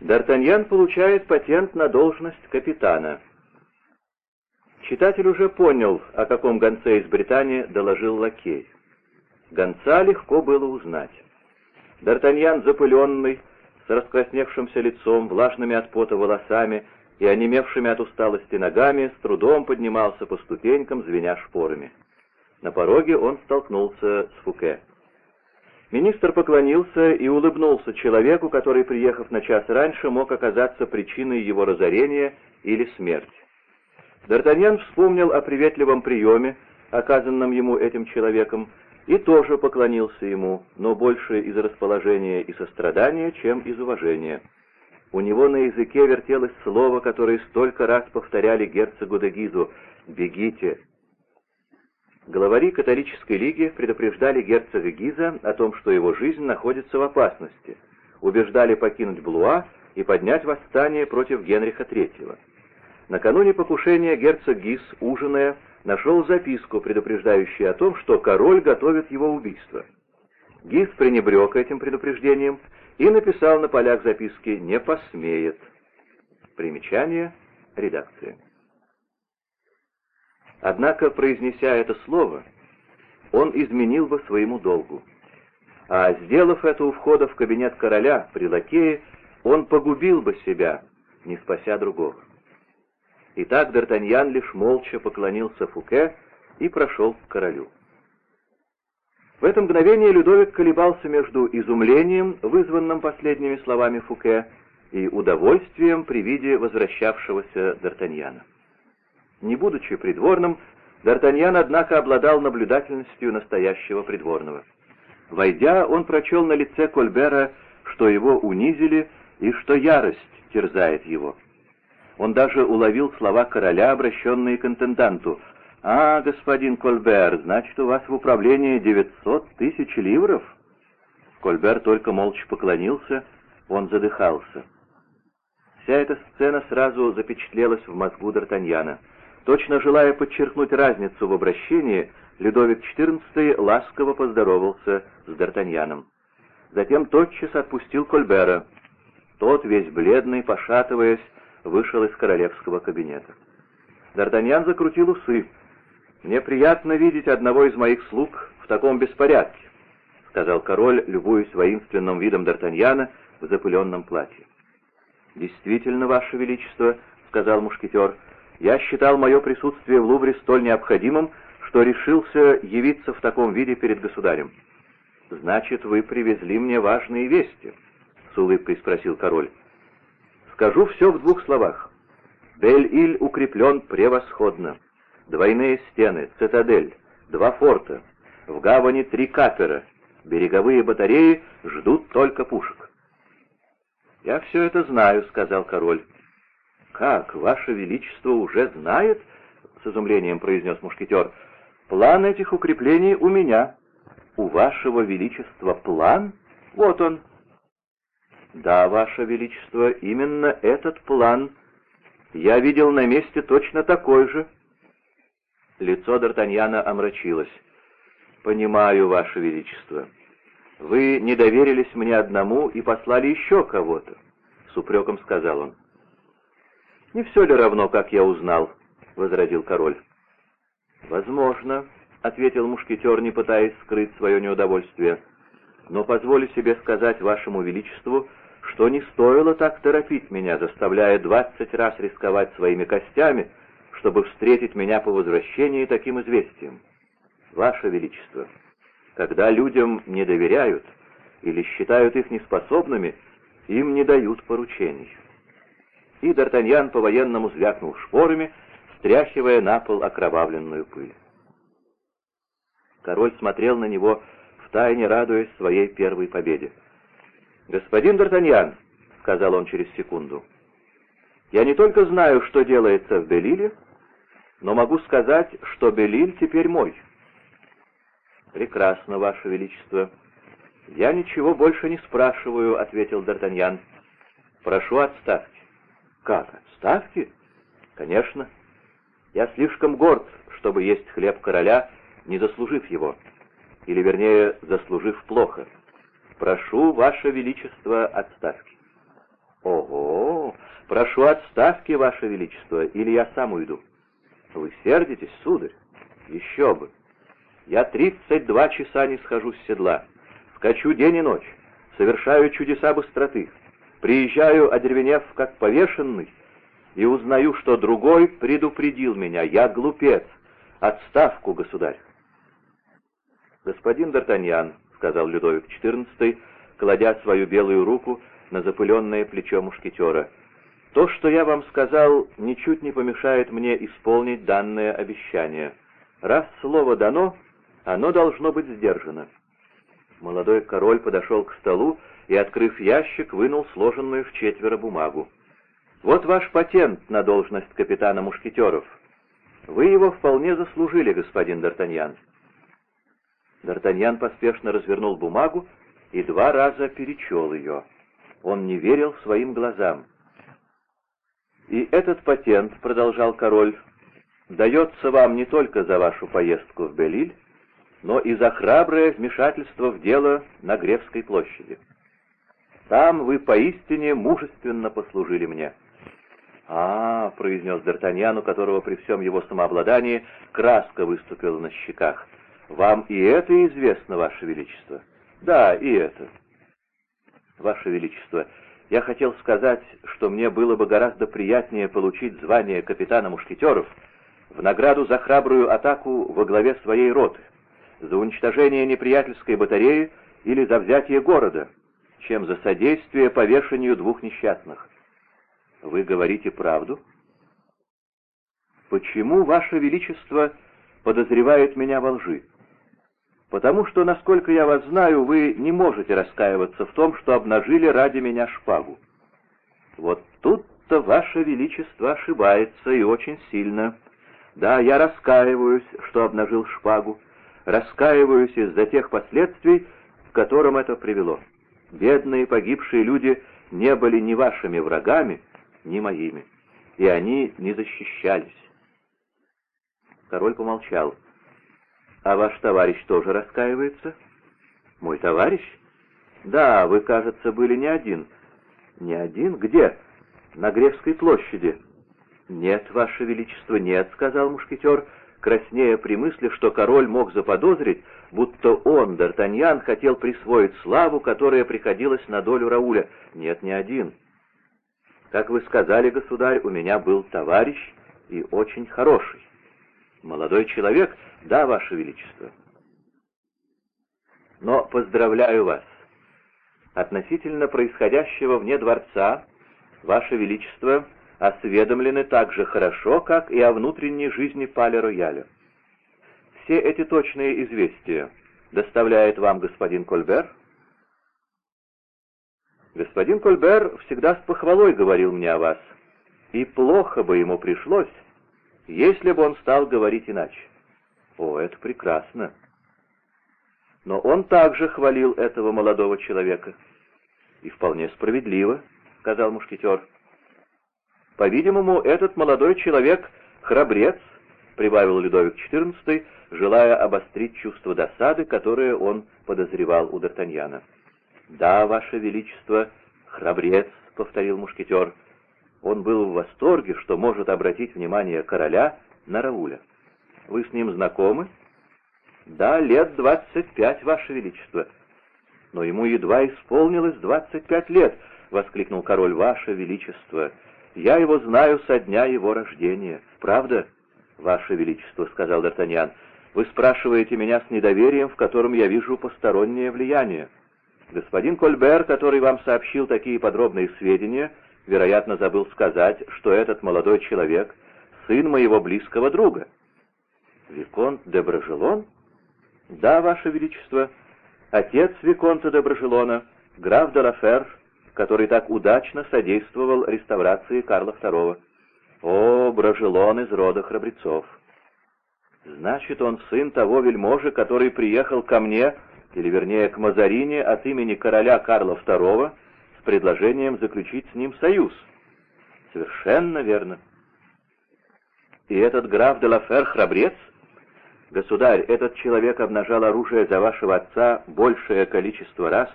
Д'Артаньян получает патент на должность капитана. Читатель уже понял, о каком гонце из Британии доложил лакей. Гонца легко было узнать. Д'Артаньян, запыленный, с раскрасневшимся лицом, влажными от пота волосами и онемевшими от усталости ногами, с трудом поднимался по ступенькам, звеня шпорами. На пороге он столкнулся с Фуке. Министр поклонился и улыбнулся человеку, который, приехав на час раньше, мог оказаться причиной его разорения или смерти. Д'Артаньян вспомнил о приветливом приеме, оказанном ему этим человеком, и тоже поклонился ему, но больше из расположения и сострадания, чем из уважения. У него на языке вертелось слово, которое столько раз повторяли герцогу де Гизу «Бегите, Главари католической лиги предупреждали герцога Гиза о том, что его жизнь находится в опасности, убеждали покинуть Блуа и поднять восстание против Генриха III. Накануне покушения герцог Гиз, ужиная, нашел записку, предупреждающую о том, что король готовит его убийство. Гиз пренебрег этим предупреждением и написал на полях записки «Не посмеет». Примечание редакции. Однако, произнеся это слово, он изменил бы своему долгу. А сделав это у входа в кабинет короля при лакее, он погубил бы себя, не спася другого. Итак, Д'Артаньян лишь молча поклонился Фуке и прошел к королю. В это мгновение Людовик колебался между изумлением, вызванным последними словами Фуке, и удовольствием при виде возвращавшегося Д'Артаньяна. Не будучи придворным, Д'Артаньян, однако, обладал наблюдательностью настоящего придворного. Войдя, он прочел на лице Кольбера, что его унизили и что ярость терзает его. Он даже уловил слова короля, обращенные к интенданту. «А, господин Кольбер, значит, у вас в управлении 900 тысяч ливров?» Кольбер только молча поклонился, он задыхался. Вся эта сцена сразу запечатлелась в мозгу Д'Артаньяна. Точно желая подчеркнуть разницу в обращении, Людовик XIV ласково поздоровался с Д'Артаньяном. Затем тотчас отпустил Кольбера. Тот, весь бледный, пошатываясь, вышел из королевского кабинета. Д'Артаньян закрутил усы. «Мне приятно видеть одного из моих слуг в таком беспорядке», — сказал король, любуясь воинственным видом Д'Артаньяна в запыленном платье. «Действительно, Ваше Величество», — сказал мушкетер, — я считал мое присутствие в Лувре столь необходимым, что решился явиться в таком виде перед государем. «Значит, вы привезли мне важные вести?» — с улыбкой спросил король. «Скажу все в двух словах. Бель-Иль укреплен превосходно. Двойные стены, цитадель, два форта. В гавани три капера. Береговые батареи ждут только пушек». «Я все это знаю», — сказал король. «Как, Ваше Величество уже знает?» — с изумлением произнес мушкетер. «План этих укреплений у меня». «У Вашего Величества план? Вот он». «Да, Ваше Величество, именно этот план. Я видел на месте точно такой же». Лицо Д'Артаньяна омрачилось. «Понимаю, Ваше Величество. Вы не доверились мне одному и послали еще кого-то», — с упреком сказал он. «Не все ли равно, как я узнал?» — возразил король. «Возможно», — ответил мушкетер, не пытаясь скрыть свое неудовольствие. «Но позволю себе сказать вашему величеству, что не стоило так торопить меня, заставляя двадцать раз рисковать своими костями, чтобы встретить меня по возвращении таким известием. Ваше Величество, когда людям не доверяют или считают их неспособными, им не дают поручений» и Д'Артаньян по-военному звякнул шпорами, стряхивая на пол окровавленную пыль. Король смотрел на него, втайне радуясь своей первой победе. «Господин Д'Артаньян», — сказал он через секунду, — «я не только знаю, что делается в Белиле, но могу сказать, что Белиль теперь мой». «Прекрасно, Ваше Величество. Я ничего больше не спрашиваю», — ответил Д'Артаньян. «Прошу отставьте». «Как, отставки?» «Конечно. Я слишком горд, чтобы есть хлеб короля, не заслужив его. Или, вернее, заслужив плохо. Прошу, Ваше Величество, отставки». «Ого!» Прошу отставки, Ваше Величество, или я сам уйду. Вы сердитесь, сударь? Еще бы. Я тридцать два часа не схожу с седла. Скачу день и ночь. Совершаю чудеса быстроты. Приезжаю, одеревенев, как повешенный, и узнаю, что другой предупредил меня. Я глупец. Отставку, государь. «Господин Д'Артаньян», — сказал Людовик XIV, кладя свою белую руку на запыленное плечо мушкетера, — «то, что я вам сказал, ничуть не помешает мне исполнить данное обещание. Раз слово дано, оно должно быть сдержано». Молодой король подошел к столу и, открыв ящик, вынул сложенную в четверо бумагу. «Вот ваш патент на должность капитана мушкетеров. Вы его вполне заслужили, господин Д'Артаньян». Д'Артаньян поспешно развернул бумагу и два раза перечел ее. Он не верил своим глазам. «И этот патент, — продолжал король, — дается вам не только за вашу поездку в Белиль, но и за храброе вмешательство в дело на Гревской площади. Там вы поистине мужественно послужили мне». «А, — произнес Д'Артаньян, у которого при всем его самообладании краска выступила на щеках, — «Вам и это известно, Ваше Величество?» «Да, и это». «Ваше Величество, я хотел сказать, что мне было бы гораздо приятнее получить звание капитана мушкетеров в награду за храбрую атаку во главе своей роты, за уничтожение неприятельской батареи или за взятие города, чем за содействие повешению двух несчастных. Вы говорите правду? Почему, Ваше Величество, подозревает меня во лжи? потому что, насколько я вас знаю, вы не можете раскаиваться в том, что обнажили ради меня шпагу. Вот тут-то ваше величество ошибается и очень сильно. Да, я раскаиваюсь, что обнажил шпагу, раскаиваюсь из-за тех последствий, к которым это привело. Бедные погибшие люди не были ни вашими врагами, ни моими, и они не защищались. Король помолчал. А ваш товарищ тоже раскаивается? Мой товарищ? Да, вы, кажется, были не один. Не один? Где? На Гревской площади. Нет, ваше величество, нет, сказал мушкетер, краснея при мысли, что король мог заподозрить, будто он, Д'Артаньян, хотел присвоить славу, которая приходилась на долю Рауля. Нет, не один. Как вы сказали, государь, у меня был товарищ и очень хороший. Молодой человек, да, Ваше Величество. Но поздравляю вас. Относительно происходящего вне дворца, Ваше Величество осведомлены так же хорошо, как и о внутренней жизни Пале-Рояля. Все эти точные известия доставляет вам господин Кольбер? Господин Кольбер всегда с похвалой говорил мне о вас, и плохо бы ему пришлось, если бы он стал говорить иначе. О, это прекрасно. Но он также хвалил этого молодого человека. И вполне справедливо, сказал мушкетер. По-видимому, этот молодой человек храбрец, прибавил Людовик XIV, желая обострить чувство досады, которое он подозревал у Д'Артаньяна. «Да, Ваше Величество, храбрец», — повторил мушкетер. Он был в восторге, что может обратить внимание короля на Рауля. «Вы с ним знакомы?» «Да, лет двадцать пять, Ваше Величество». «Но ему едва исполнилось двадцать пять лет», — воскликнул король, «Ваше Величество. Я его знаю со дня его рождения. Правда?» «Ваше Величество», — сказал Д'Артаньян, — «вы спрашиваете меня с недоверием, в котором я вижу постороннее влияние. Господин Кольбер, который вам сообщил такие подробные сведения, — вероятно, забыл сказать, что этот молодой человек — сын моего близкого друга. Виконт де Брожелон? Да, Ваше Величество, отец Виконта де Брожелона, граф де Лафер, который так удачно содействовал реставрации Карла II. О, Брожелон из рода храбрецов! Значит, он сын того вельможи, который приехал ко мне, или вернее к Мазарине от имени короля Карла II, с предложением заключить с ним союз. Совершенно верно. И этот граф де Лафер храбрец? Государь, этот человек обнажал оружие за вашего отца большее количество раз,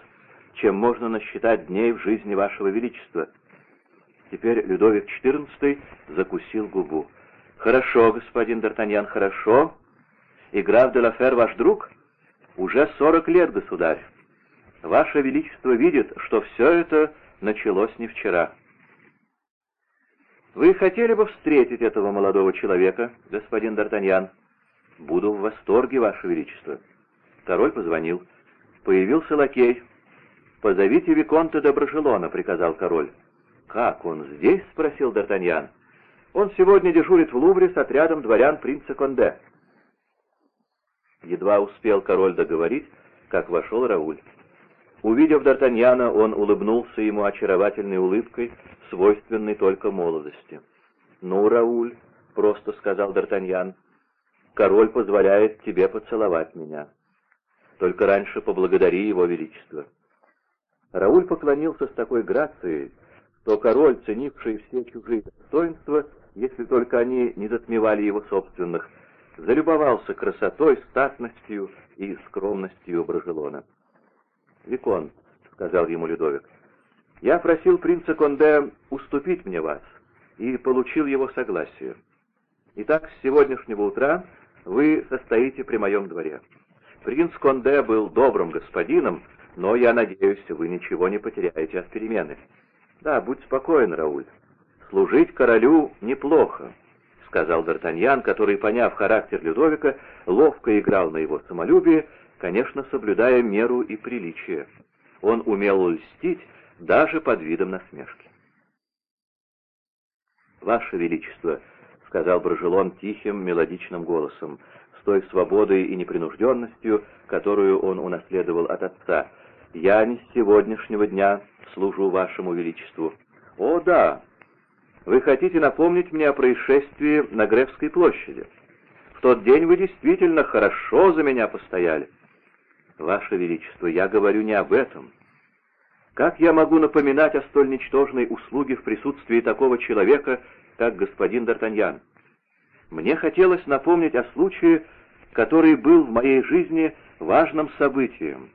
чем можно насчитать дней в жизни вашего величества. Теперь Людовик XIV закусил губу. «Хорошо, господин Д'Артаньян, хорошо. И граф де Лафер ваш друг? Уже сорок лет, государь. Ваше Величество видит, что все это началось не вчера». «Вы хотели бы встретить этого молодого человека, господин Д'Артаньян?» «Буду в восторге, Ваше Величество». Король позвонил. Появился лакей. «Позовите Виконта Доброжелона», — приказал король. «Как он здесь?» — спросил Д'Артаньян. «Он сегодня дежурит в Лувре с отрядом дворян принца Конде». Едва успел король договорить, как вошел Рауль. Увидев Д'Артаньяна, он улыбнулся ему очаровательной улыбкой, свойственной только молодости. «Ну, Рауль», — просто сказал Д'Артаньян, — «король позволяет тебе поцеловать меня. Только раньше поблагодари его величество». Рауль поклонился с такой грацией, что король, ценивший все чужие достоинства, если только они не затмевали его собственных, залюбовался красотой, статностью и скромностью Брожелона. «Викон», — сказал ему Людовик, — «я просил принца Конде уступить мне вас и получил его согласие. Итак, с сегодняшнего утра вы состоите при моем дворе. Принц Конде был добрым господином, но, я надеюсь, вы ничего не потеряете от перемены. Да, будь спокоен, Рауль. Служить королю неплохо, — сказал Д'Артаньян, который, поняв характер Людовика, ловко играл на его самолюбие, конечно, соблюдая меру и приличие. Он умел льстить даже под видом насмешки. «Ваше Величество», — сказал Брожелон тихим, мелодичным голосом, с той свободой и непринужденностью, которую он унаследовал от отца, — «я не с сегодняшнего дня служу Вашему Величеству». «О, да! Вы хотите напомнить мне о происшествии на Гревской площади. В тот день вы действительно хорошо за меня постояли». «Ваше Величество, я говорю не об этом. Как я могу напоминать о столь ничтожной услуге в присутствии такого человека, как господин Д'Артаньян? Мне хотелось напомнить о случае, который был в моей жизни важным событием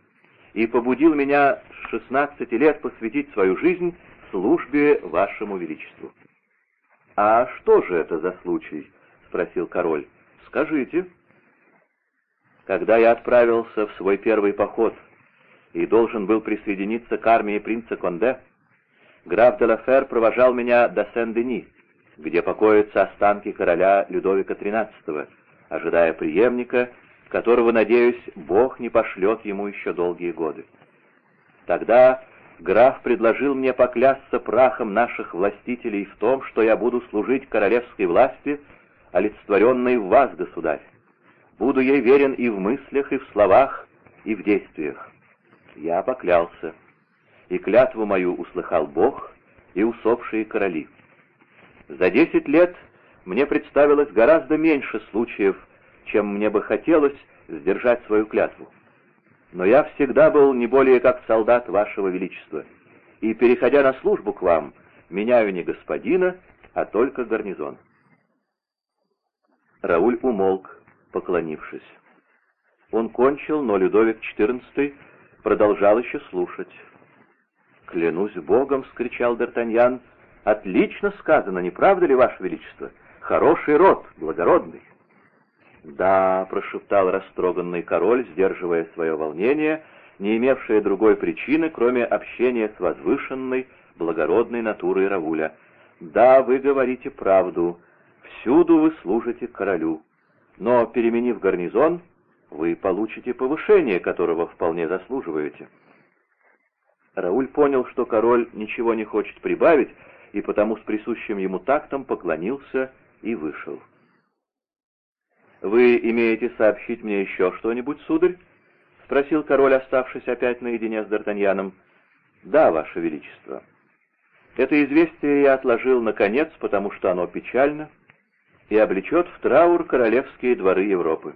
и побудил меня с 16 лет посвятить свою жизнь службе вашему величеству. «А что же это за случай?» — спросил король. «Скажите». Когда я отправился в свой первый поход и должен был присоединиться к армии принца Конде, граф де Лафер провожал меня до Сен-Дени, где покоятся останки короля Людовика XIII, ожидая преемника, которого, надеюсь, Бог не пошлет ему еще долгие годы. Тогда граф предложил мне поклясться прахом наших властителей в том, что я буду служить королевской власти, олицетворенной в вас, государь. Буду ей верен и в мыслях, и в словах, и в действиях. Я поклялся, и клятву мою услыхал Бог и усопшие короли. За десять лет мне представилось гораздо меньше случаев, чем мне бы хотелось сдержать свою клятву. Но я всегда был не более как солдат вашего величества, и, переходя на службу к вам, меняю не господина, а только гарнизон. Рауль умолк, поклонившись. Он кончил, но Людовик XIV продолжал еще слушать. «Клянусь Богом!» — скричал Д'Артаньян. «Отлично сказано, не правда ли, Ваше Величество? Хороший род, благородный!» «Да», — прошептал растроганный король, сдерживая свое волнение, не имевшее другой причины, кроме общения с возвышенной, благородной натурой Равуля. «Да, вы говорите правду. Всюду вы служите королю но, переменив гарнизон, вы получите повышение, которого вполне заслуживаете». Рауль понял, что король ничего не хочет прибавить, и потому с присущим ему тактом поклонился и вышел. «Вы имеете сообщить мне еще что-нибудь, сударь?» — спросил король, оставшись опять наедине с Д'Артаньяном. «Да, ваше величество. Это известие я отложил наконец, потому что оно печально, и облечет в траур королевские дворы Европы.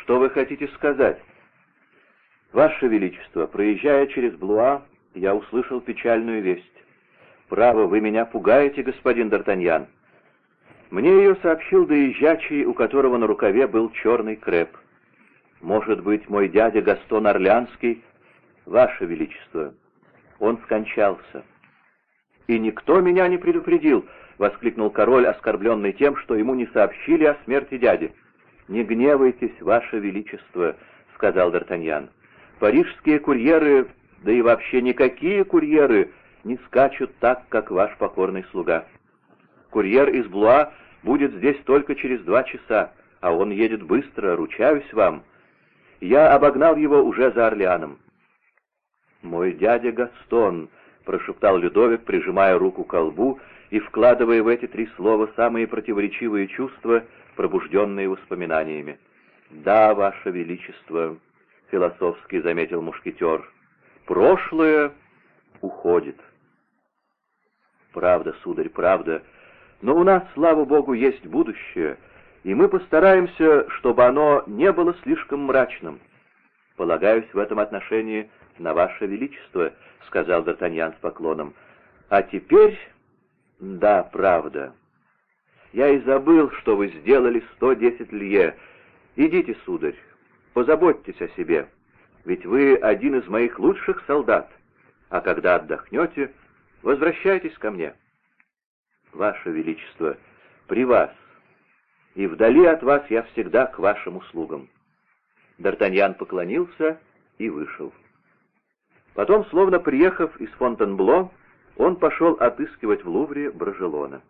Что вы хотите сказать? Ваше Величество, проезжая через Блуа, я услышал печальную весть. Право, вы меня пугаете, господин Д'Артаньян. Мне ее сообщил доезжачий, у которого на рукаве был черный креп. Может быть, мой дядя Гастон Орлянский? Ваше Величество, он скончался. «И никто меня не предупредил!» — воскликнул король, оскорбленный тем, что ему не сообщили о смерти дяди. «Не гневайтесь, ваше величество», — сказал Д'Артаньян. «Парижские курьеры, да и вообще никакие курьеры, не скачут так, как ваш покорный слуга. Курьер из Блуа будет здесь только через два часа, а он едет быстро, ручаюсь вам. Я обогнал его уже за Орлеаном». «Мой дядя Гастон», — прошептал Людовик, прижимая руку к колбу и вкладывая в эти три слова самые противоречивые чувства, пробужденные воспоминаниями. «Да, Ваше Величество», — философски заметил мушкетер, — «прошлое уходит». «Правда, сударь, правда, но у нас, слава богу, есть будущее, и мы постараемся, чтобы оно не было слишком мрачным. Полагаюсь в этом отношении на Ваше Величество», — сказал Д'Артаньян с поклоном. «А теперь...» «Да, правда. Я и забыл, что вы сделали сто десять лье. Идите, сударь, позаботьтесь о себе, ведь вы один из моих лучших солдат, а когда отдохнете, возвращайтесь ко мне». «Ваше Величество, при вас, и вдали от вас я всегда к вашим услугам». Д'Артаньян поклонился и вышел. Потом, словно приехав из Фонтенбло, он пошел отыскивать в Лувре Брожелона.